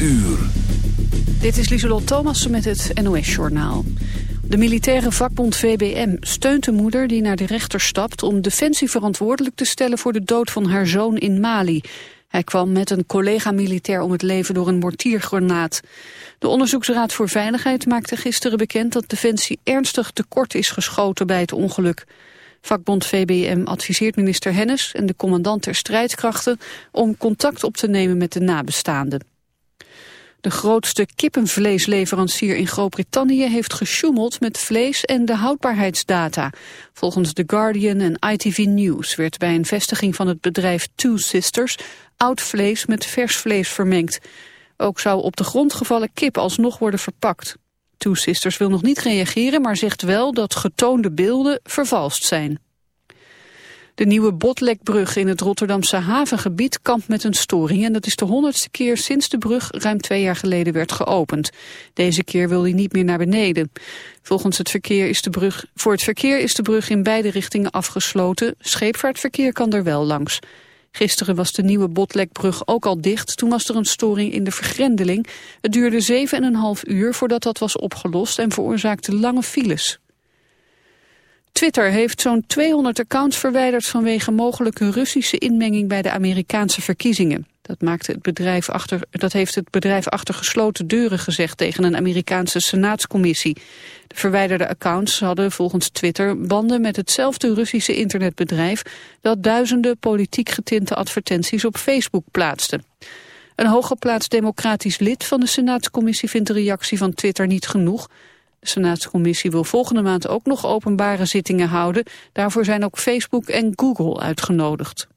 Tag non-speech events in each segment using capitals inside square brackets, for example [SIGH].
uur. Dit is Lieselot Thomassen met het NOS-journaal. De militaire vakbond VBM steunt de moeder die naar de rechter stapt... om Defensie verantwoordelijk te stellen voor de dood van haar zoon in Mali. Hij kwam met een collega-militair om het leven door een mortiergranaat. De Onderzoeksraad voor Veiligheid maakte gisteren bekend... dat Defensie ernstig tekort is geschoten bij het ongeluk. Vakbond VBM adviseert minister Hennis en de commandant der strijdkrachten... om contact op te nemen met de nabestaanden. De grootste kippenvleesleverancier in Groot-Brittannië heeft gesjoemeld met vlees en de houdbaarheidsdata. Volgens The Guardian en ITV News werd bij een vestiging van het bedrijf Two Sisters oud vlees met vers vlees vermengd. Ook zou op de grond gevallen kip alsnog worden verpakt. Two Sisters wil nog niet reageren, maar zegt wel dat getoonde beelden vervalst zijn. De nieuwe Botlekbrug in het Rotterdamse havengebied kampt met een storing. En dat is de honderdste keer sinds de brug ruim twee jaar geleden werd geopend. Deze keer wil hij niet meer naar beneden. Volgens het verkeer is de brug, voor het verkeer is de brug in beide richtingen afgesloten. Scheepvaartverkeer kan er wel langs. Gisteren was de nieuwe Botlekbrug ook al dicht. Toen was er een storing in de vergrendeling. Het duurde 7,5 uur voordat dat was opgelost en veroorzaakte lange files. Twitter heeft zo'n 200 accounts verwijderd vanwege mogelijke Russische inmenging bij de Amerikaanse verkiezingen. Dat, maakte het bedrijf achter, dat heeft het bedrijf achter gesloten deuren gezegd tegen een Amerikaanse senaatscommissie. De verwijderde accounts hadden volgens Twitter banden met hetzelfde Russische internetbedrijf dat duizenden politiek getinte advertenties op Facebook plaatste. Een hooggeplaatst democratisch lid van de senaatscommissie vindt de reactie van Twitter niet genoeg. De Senaatscommissie wil volgende maand ook nog openbare zittingen houden. Daarvoor zijn ook Facebook en Google uitgenodigd.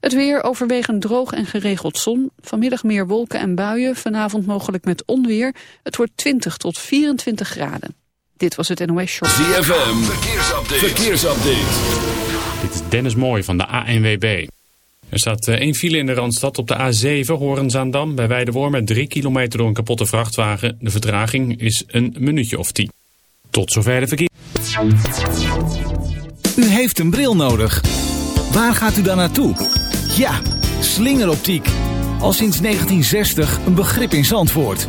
Het weer overwegend droog en geregeld zon. Vanmiddag meer wolken en buien. Vanavond mogelijk met onweer. Het wordt 20 tot 24 graden. Dit was het NOS Show. ZFM, verkeersupdate. verkeersupdate. Dit is Dennis Mooij van de ANWB. Er staat eh, één file in de Randstad op de A7, Horenzaandam, bij Weideworm met 3 kilometer door een kapotte vrachtwagen. De vertraging is een minuutje of tien. Tot zover de verkeer. U heeft een bril nodig. Waar gaat u dan naartoe? Ja, slingeroptiek. Al sinds 1960 een begrip in Zandvoort.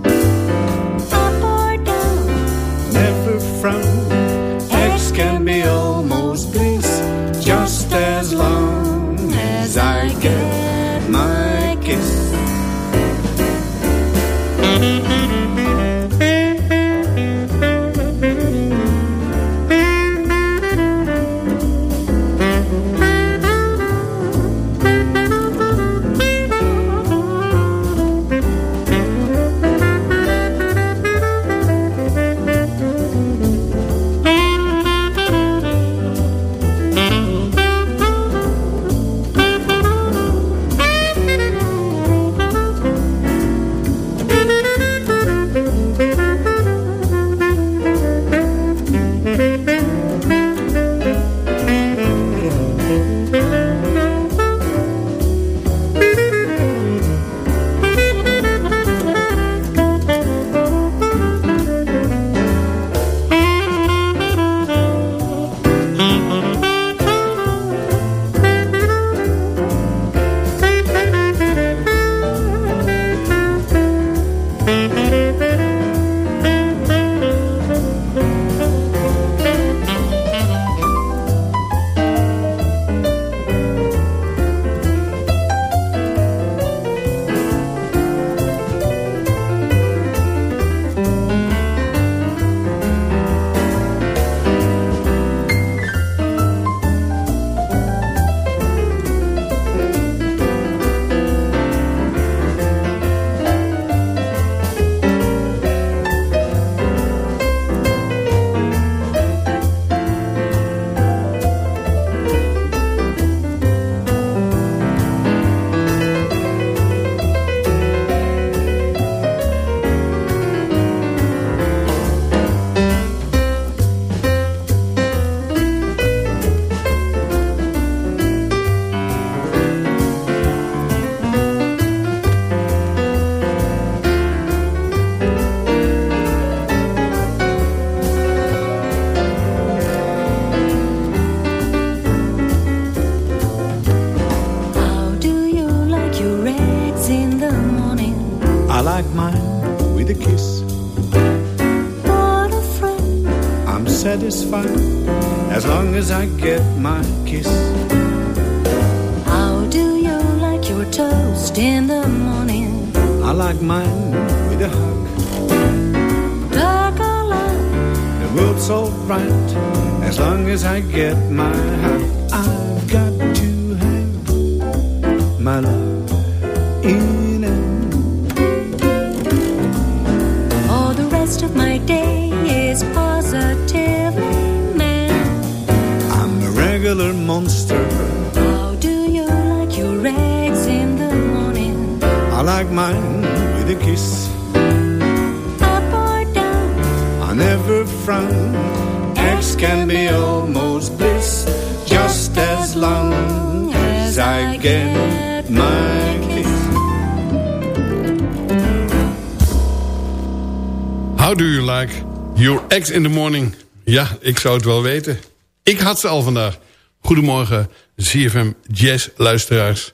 In the morning? Ja, ik zou het wel weten. Ik had ze al vandaag. Goedemorgen, ZFM Jazz luisteraars.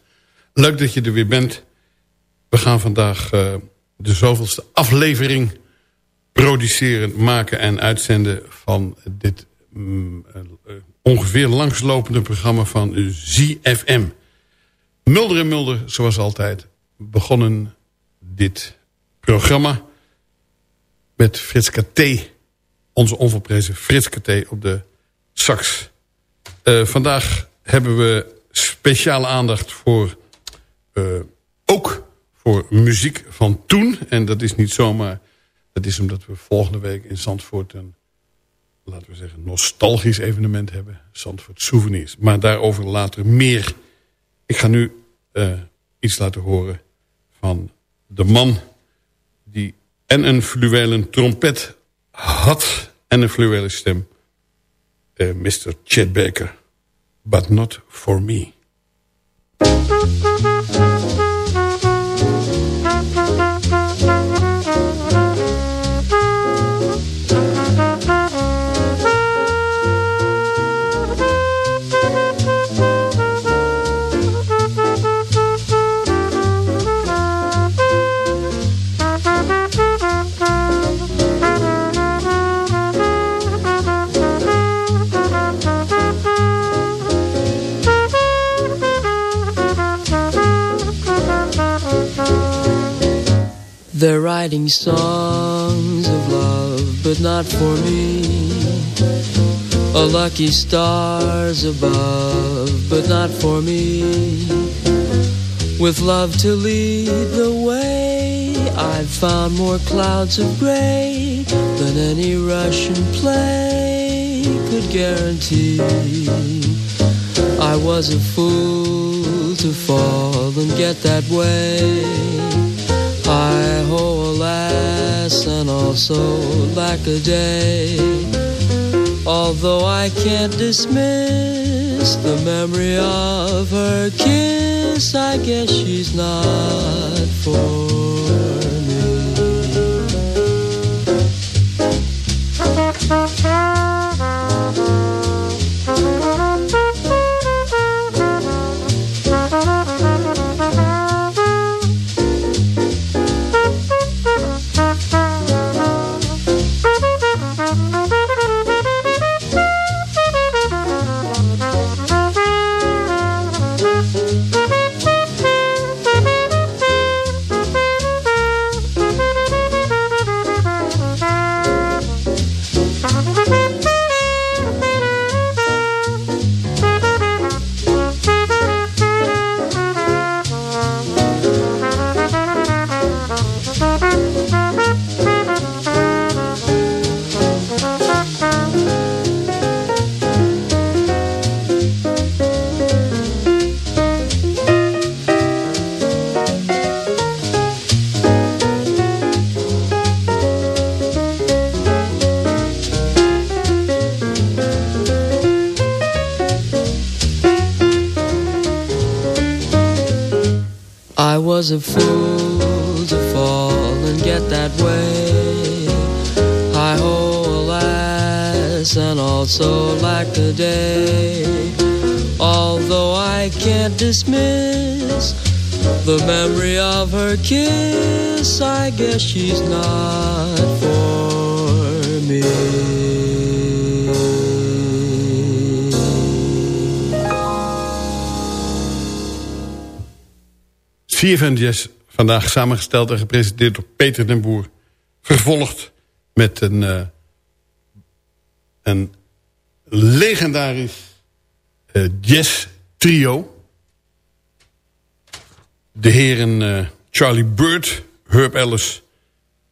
Leuk dat je er weer bent. We gaan vandaag eh, de zoveelste aflevering produceren, maken en uitzenden... van dit mm, eh, ongeveer langslopende programma van ZFM. Mulder en Mulder, zoals altijd, begonnen dit programma met Fritska T. Onze onverprezen Fritska T op de sax. Eh, vandaag hebben we speciale aandacht voor... eh, ook voor muziek van toen. En dat is niet zomaar... Dat is omdat we volgende week in Zandvoort... een, laten we zeggen, nostalgisch evenement hebben. Zandvoort Souvenirs. Maar daarover later meer. Ik ga nu eh, iets laten horen van de man... die en een fluwelen trompet had en een fluwele stem. Uh, Mr. Chet Baker. But not for me. They're writing songs of love, but not for me. A lucky stars above, but not for me. With love to lead the way, I've found more clouds of gray than any Russian play could guarantee. I was a fool to fall and get that way. Hi ho, alas, and also lack a day. Although I can't dismiss the memory of her kiss, I guess she's not for memory of her kiss, I guess she's not for me. Jazz, vandaag samengesteld en gepresenteerd door Peter den Boer. Vervolgd met een, uh, een legendarisch uh, jazz trio. De heren uh, Charlie Bird, Herb Ellis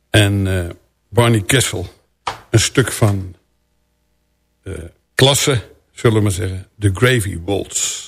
en Barney Kessel. Een stuk van klasse, zullen we maar zeggen. The Gravy Waltz.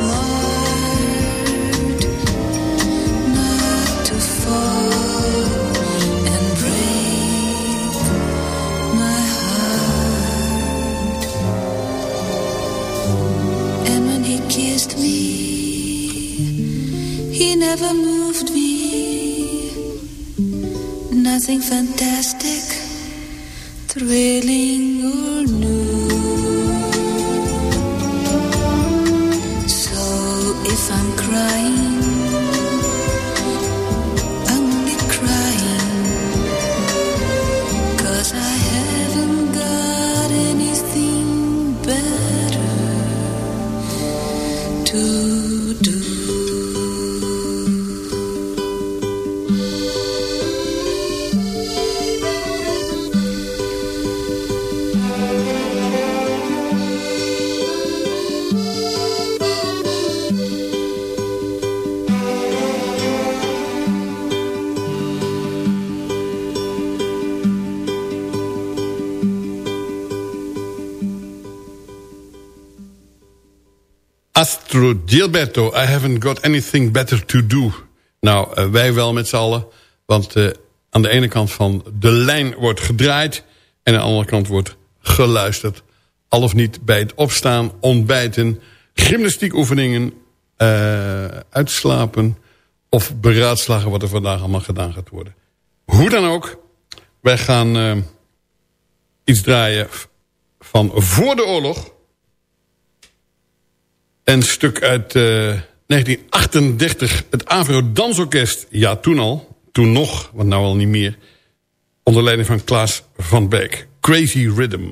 moment Gilberto, I haven't got anything better to do. Nou, eh, wij wel met z'n allen. Want eh, aan de ene kant van de lijn wordt gedraaid... en aan de andere kant wordt geluisterd. Al of niet bij het opstaan, ontbijten... gymnastiekoefeningen, eh, uitslapen... of beraadslagen wat er vandaag allemaal gedaan gaat worden. Hoe dan ook, wij gaan iets draaien van voor de oorlog... Een stuk uit eh, 1938, het Avro Dansorkest. Ja, toen al. Toen nog, want nou al niet meer. Onder leiding van Klaas van Beek. Crazy Rhythm.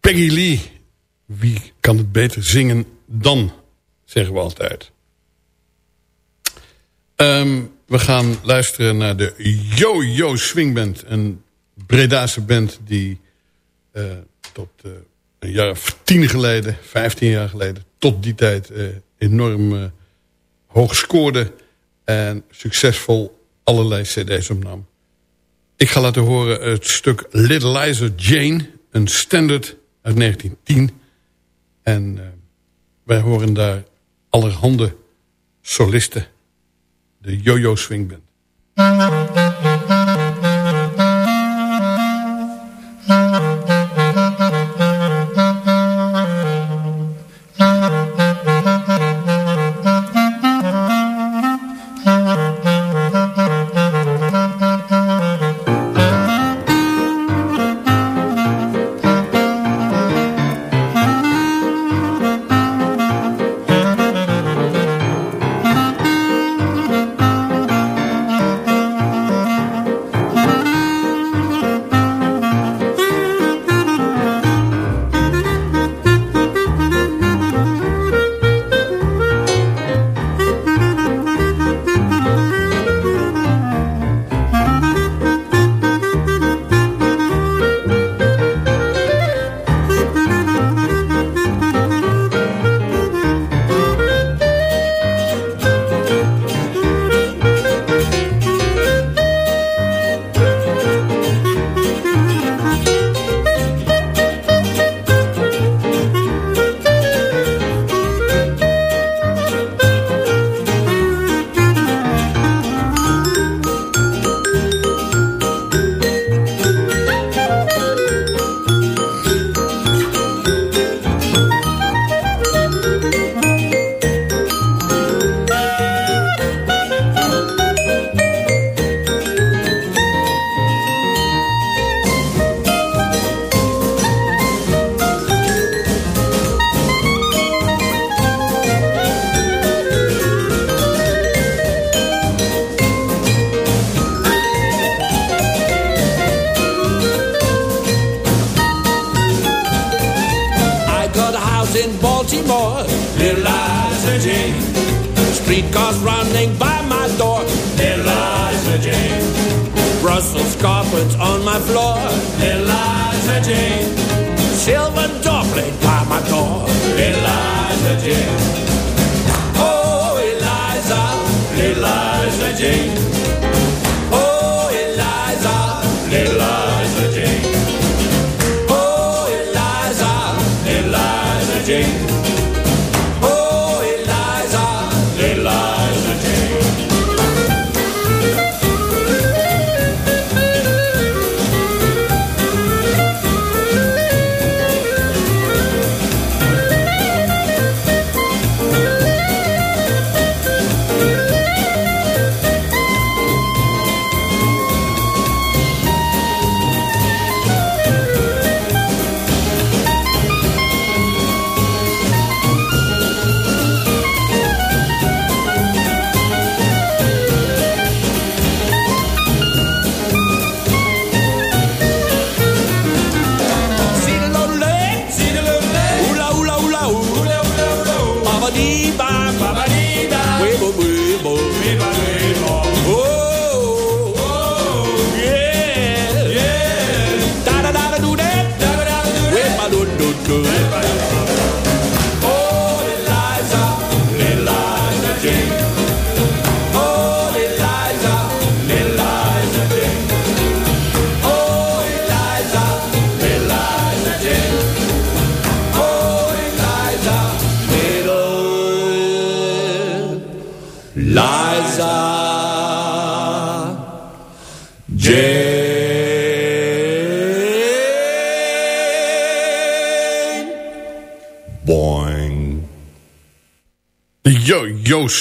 Peggy Lee. Wie kan het beter zingen dan, zeggen we altijd. Ehm, we gaan luisteren naar de Yo-Yo Swing Band. Een Bredaanse band die uh, tot uh, een jaar of tien geleden, vijftien jaar geleden... tot die tijd uh, enorm hoog scoorde... en succesvol allerlei cd's opnam. Ik ga laten horen het stuk Little Liza Jane, een standard uit 1910. En uh, wij horen daar allerhande solisten. De Yo-Yo Swing Band.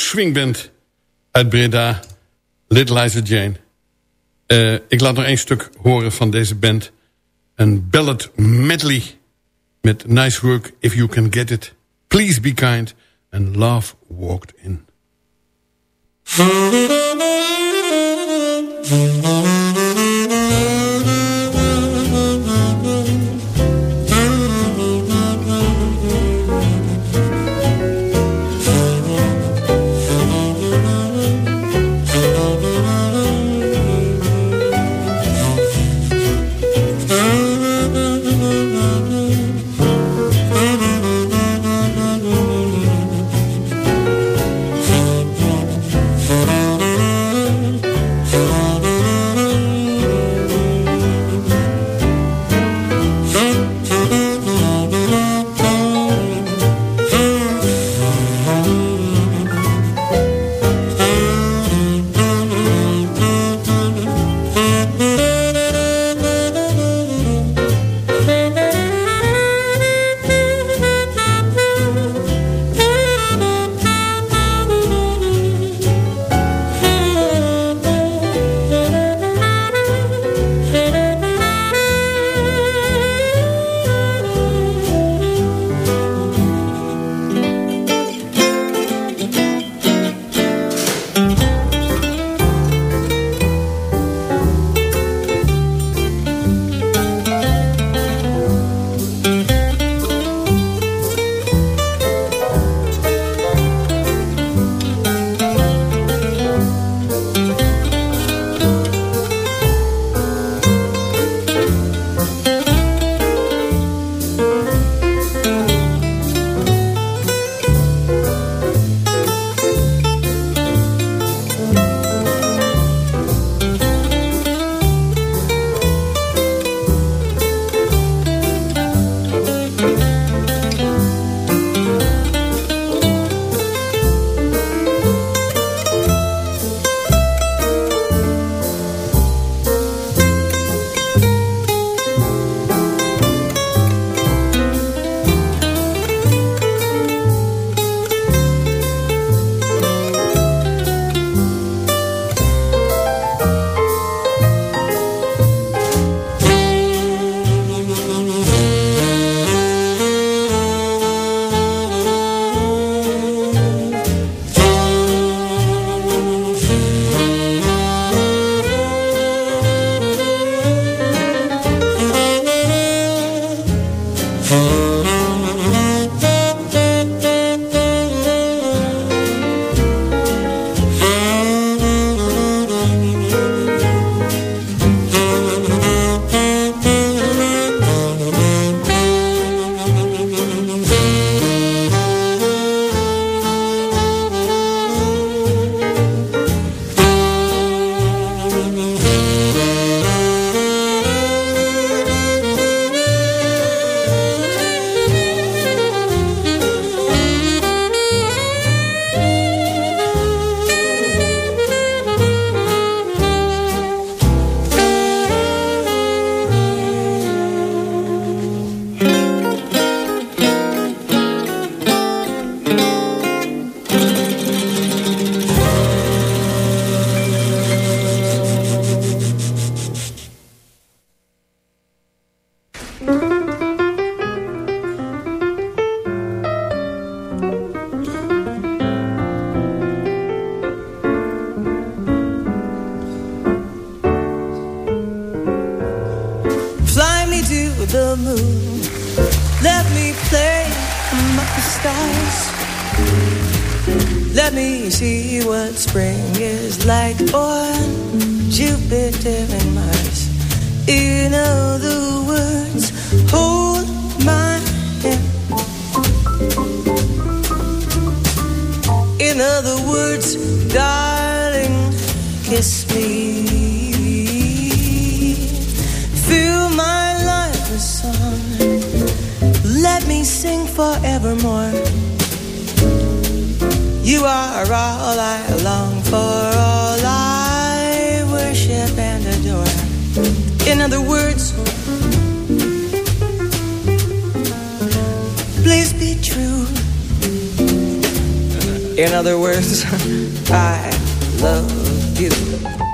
Swingband uit Breda. Little Liza Jane. Uh, ik laat nog één stuk horen van deze band. Een ballad medley. Met Nice Work If You Can Get It. Please Be Kind. And Love Walked In. You are all I long for, all I worship and adore. In other words, please be true. In other words, [LAUGHS] I love you.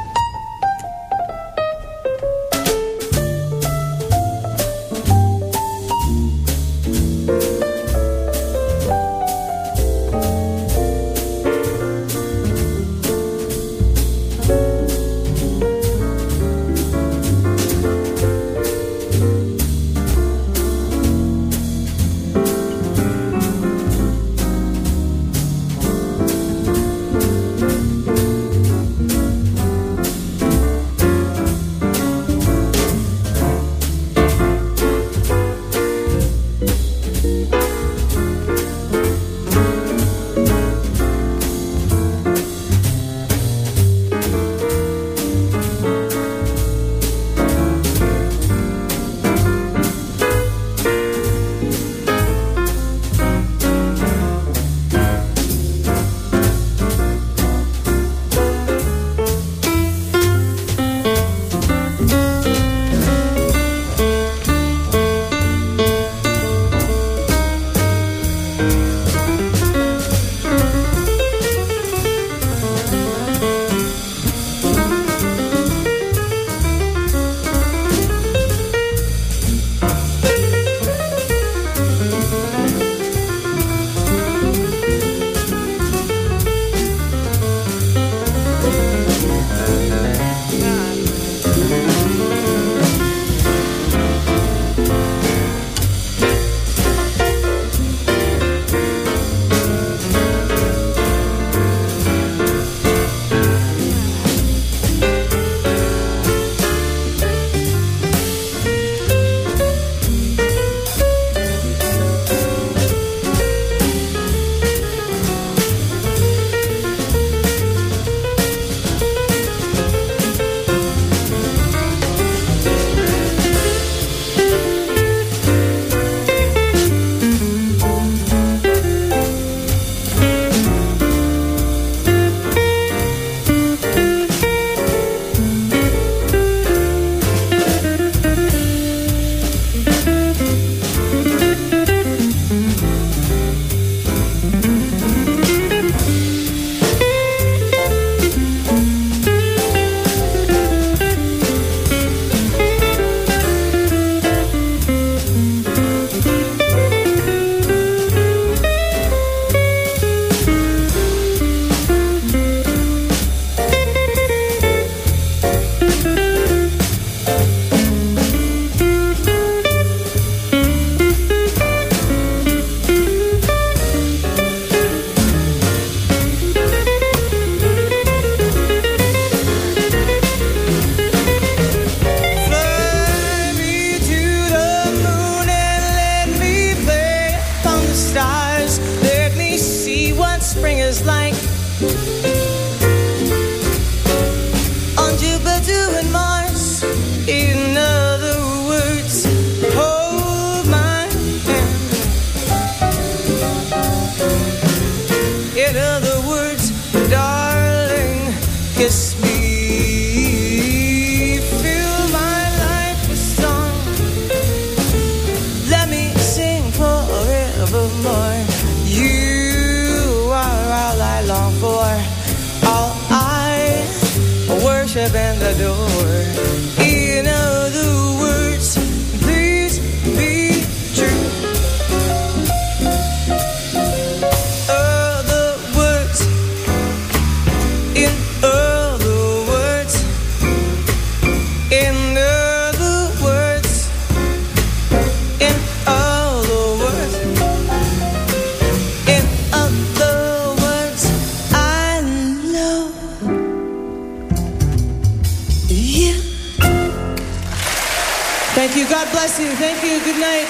Bless you. Thank you. Good night.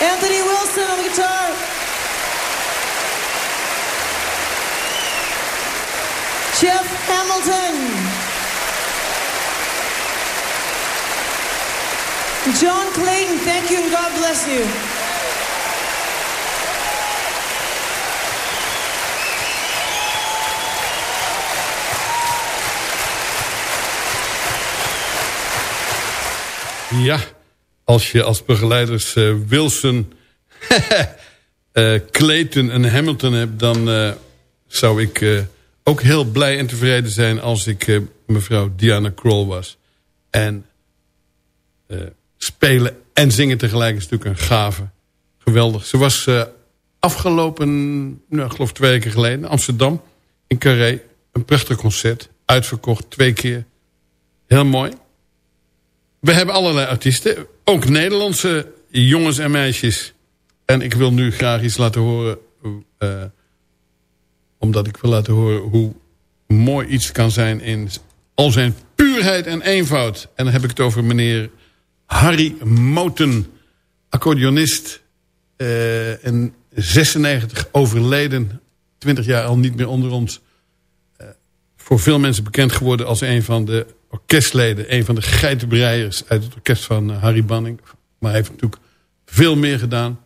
Anthony Wilson on the guitar. Jeff Hamilton. John Clayton, thank you and God bless you. Ja, als je als begeleiders eh, Wilson, [LAUGHS] eh, Clayton en Hamilton hebt... dan eh, zou ik ook heel blij en tevreden zijn als ik mevrouw Diana Kroll was. En spelen en zingen tegelijk is natuurlijk een gave. Geweldig. Ze was afgelopen, nou, ik geloof twee weken geleden... in Amsterdam, in Carré. Een prachtig concert. Uitverkocht, twee keer. Heel mooi. We hebben allerlei artiesten. Ook Nederlandse jongens en meisjes. En ik wil nu graag iets laten horen. eh, omdat ik wil laten horen hoe mooi iets kan zijn in al zijn puurheid en eenvoud. En dan heb ik het over meneer Harry Moten. Accordeonist. eh en 96 overleden. 20 jaar al niet meer onder ons. Eh, voor veel mensen bekend geworden als een van de orkestleden. Een van de geitenbreiers uit het orkest van eh, Harry Banning. Maar hij heeft natuurlijk veel meer gedaan.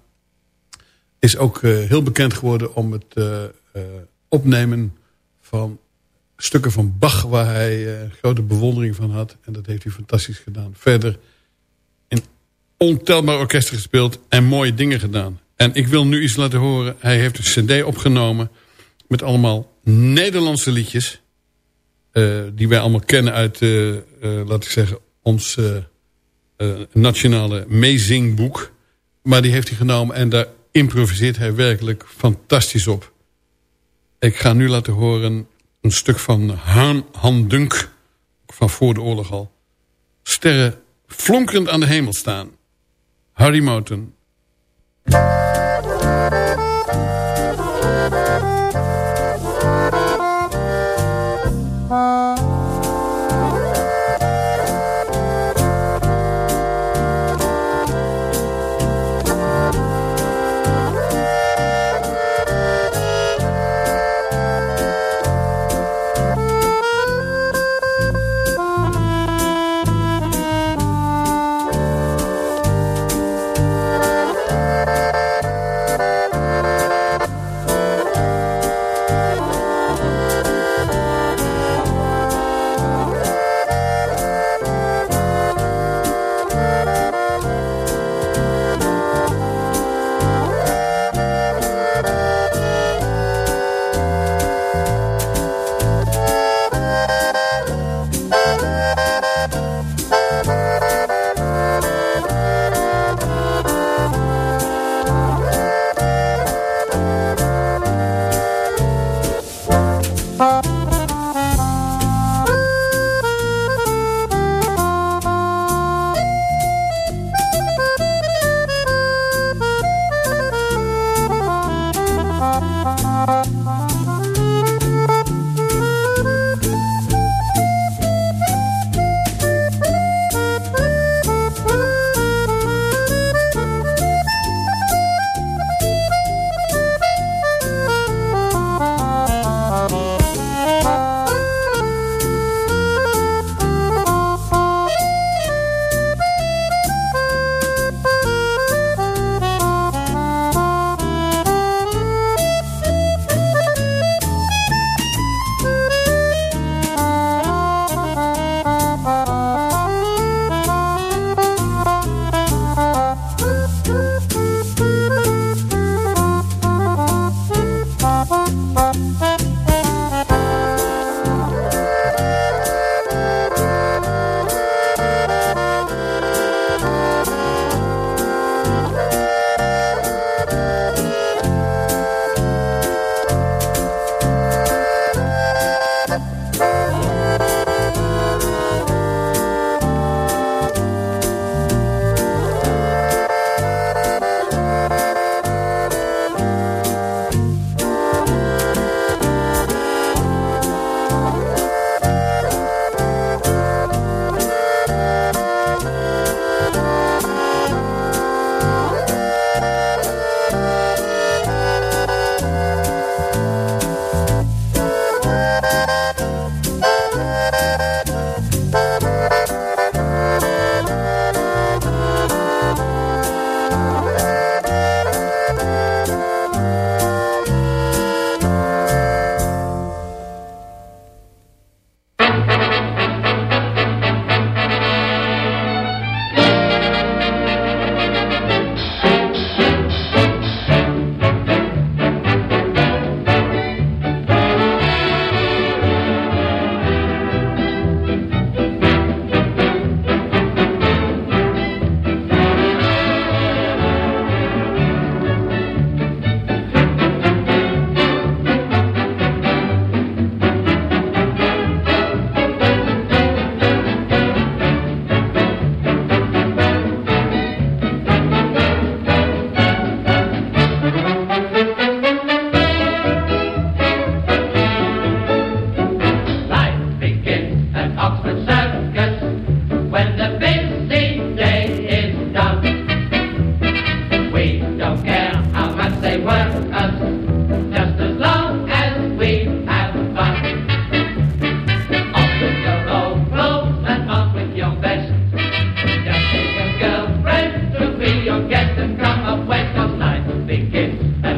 Is ook eh, heel bekend geworden om het eh, opnemen van stukken van Bach... waar hij grote bewondering van had. En dat heeft hij fantastisch gedaan. Verder in ontelbaar orkesten gespeeld en mooie dingen gedaan. En ik wil nu iets laten horen. Hij heeft een cd opgenomen met allemaal Nederlandse liedjes... eh, die wij allemaal kennen uit, eh, eh, laat ik zeggen, ons nationale meezingboek. Maar die heeft hij genomen en daar improviseert hij werkelijk fantastisch op. Ik ga nu laten horen een stuk van Han, Han Dunk, van voor de oorlog al. Sterren flonkerend aan de hemel staan. Harry Moten.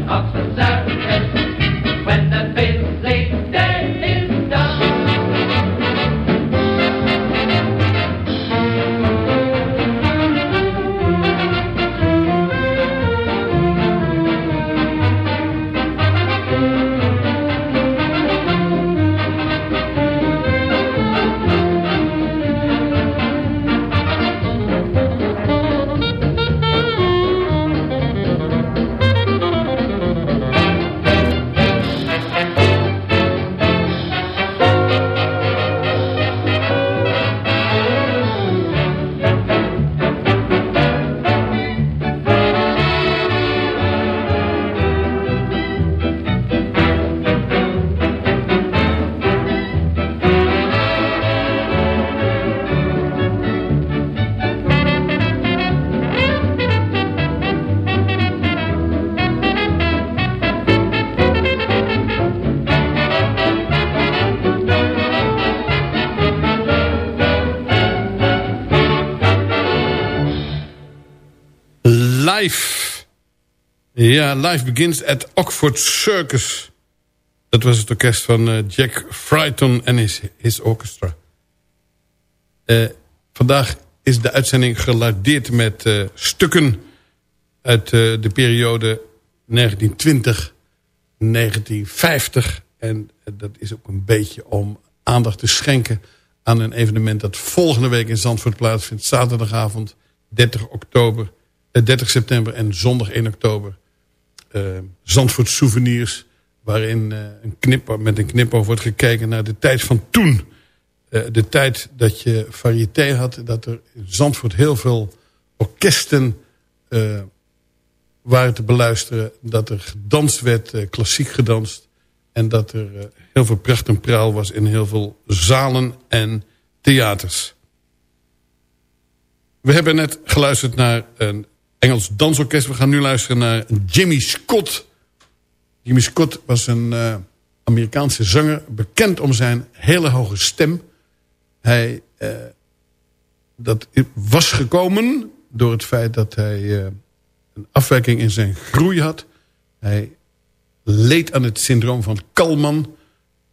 Begins at Live Begins at Oxford Circus. Dat was het orkest van eh, Jack Fryton en his, orchestra. Eh, vandaag is de uitzending gelardeerd met eh, stukken... uit de periode 1920, 1950. En dat is ook een beetje om aandacht te schenken... aan een evenement dat volgende week in Zandvoort plaatsvindt. Zaterdagavond, 30 oktober... eh, 30 september en zondag 1 oktober. Eh, Zandvoort Souvenirs, waarin eh, een knip, met een knipoog wordt gekeken naar de tijd van toen. Eh, de tijd dat je variété had, dat er in Zandvoort heel veel orkesten waren te beluisteren. Dat er gedanst werd, klassiek gedanst. En dat er heel veel pracht en praal was in heel veel zalen en theaters. We hebben net geluisterd naar een Engels dansorkest. We gaan nu luisteren naar Jimmy Scott. Jimmy Scott was een eh, Amerikaanse zanger. Bekend om zijn hele hoge stem. Hij eh, dat was gekomen door het feit dat hij eh, een afwijking in zijn groei had. Hij leed aan het syndroom van Kalman.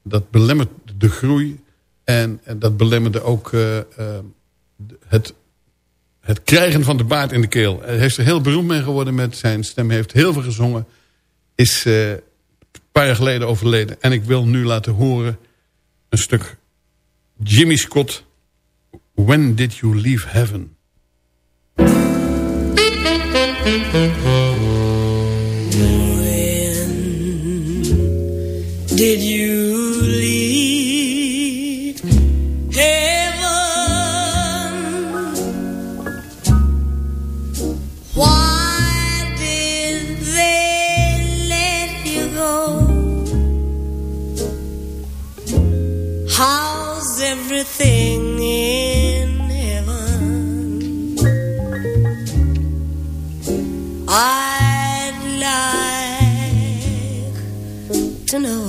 Dat belemmert de groei. En, en dat belemmerde ook het het krijgen van de baard in de keel. Hij heeft er heel beroemd mee geworden met zijn stem. Hij heeft heel veel gezongen. Is eh, een paar jaar geleden overleden. En ik wil nu laten horen een stuk Jimmy Scott. When did you leave heaven? Did you to know.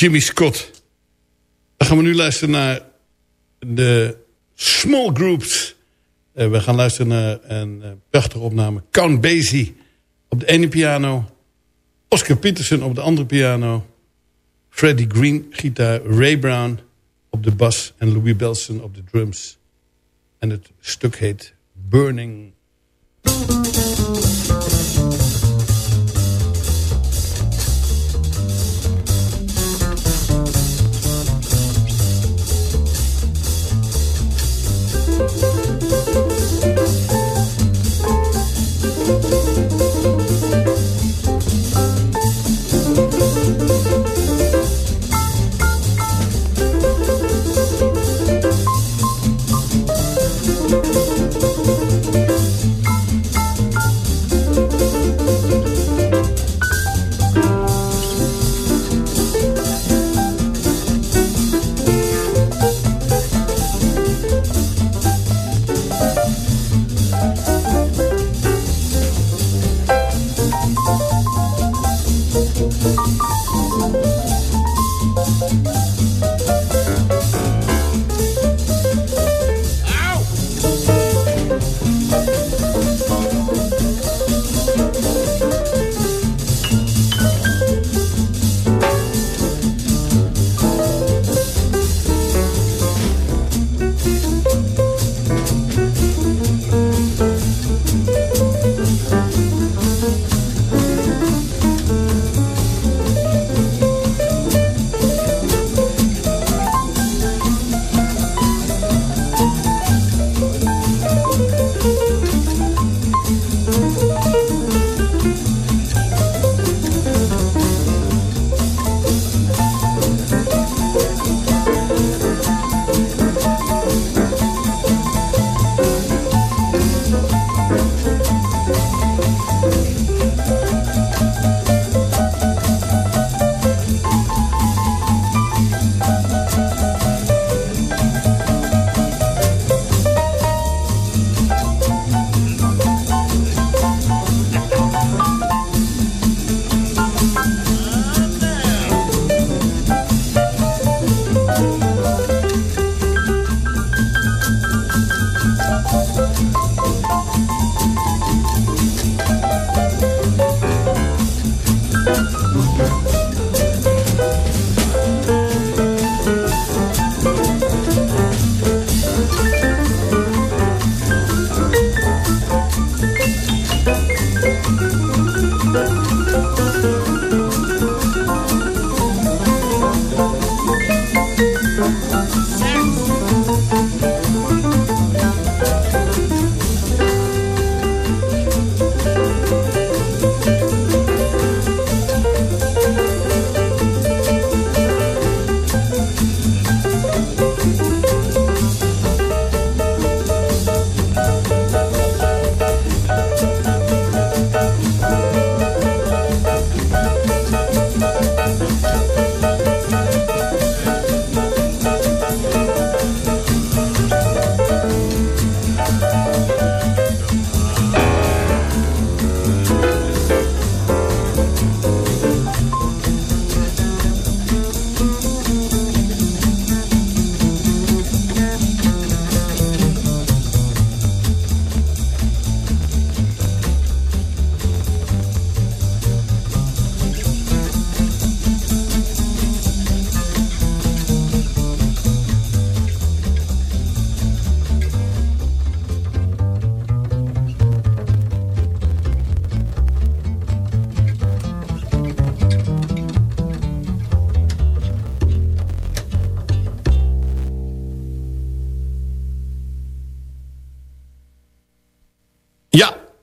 Jimmy Scott. Dan gaan we nu luisteren naar de Small Groups. Eh, we gaan luisteren naar een eh, prachtige opname. Count Basie op de ene piano. Oscar Peterson op de andere piano. Freddie Green gitaar. Ray Brown op de bas. En Louis Belson op de drums. En het stuk heet Burning.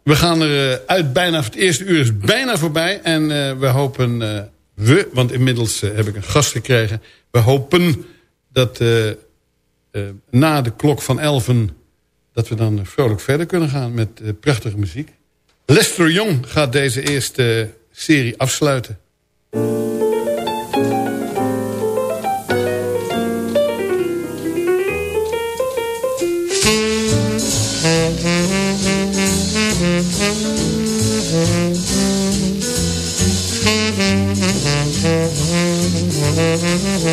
We gaan er eh, uit bijna, het eerste uur is bijna voorbij. En eh, we hopen, eh, we, want inmiddels heb ik een gast gekregen. We hopen dat na de klok van elfen... dat we dan vrolijk verder kunnen gaan met prachtige muziek. Lester Jong gaat deze eerste serie afsluiten.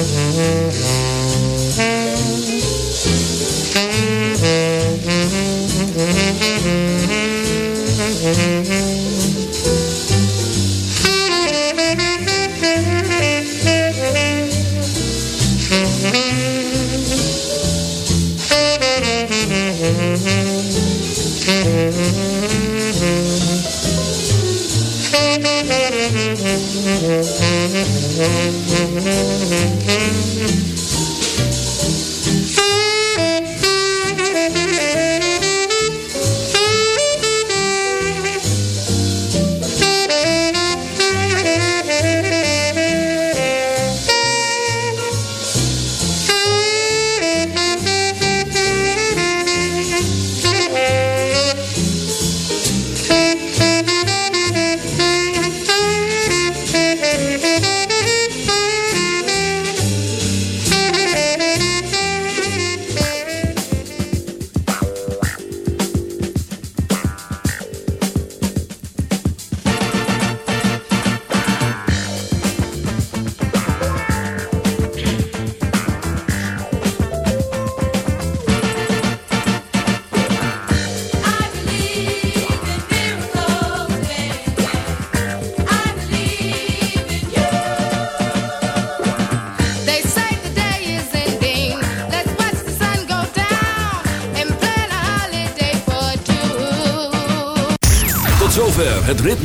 Mm-hmm.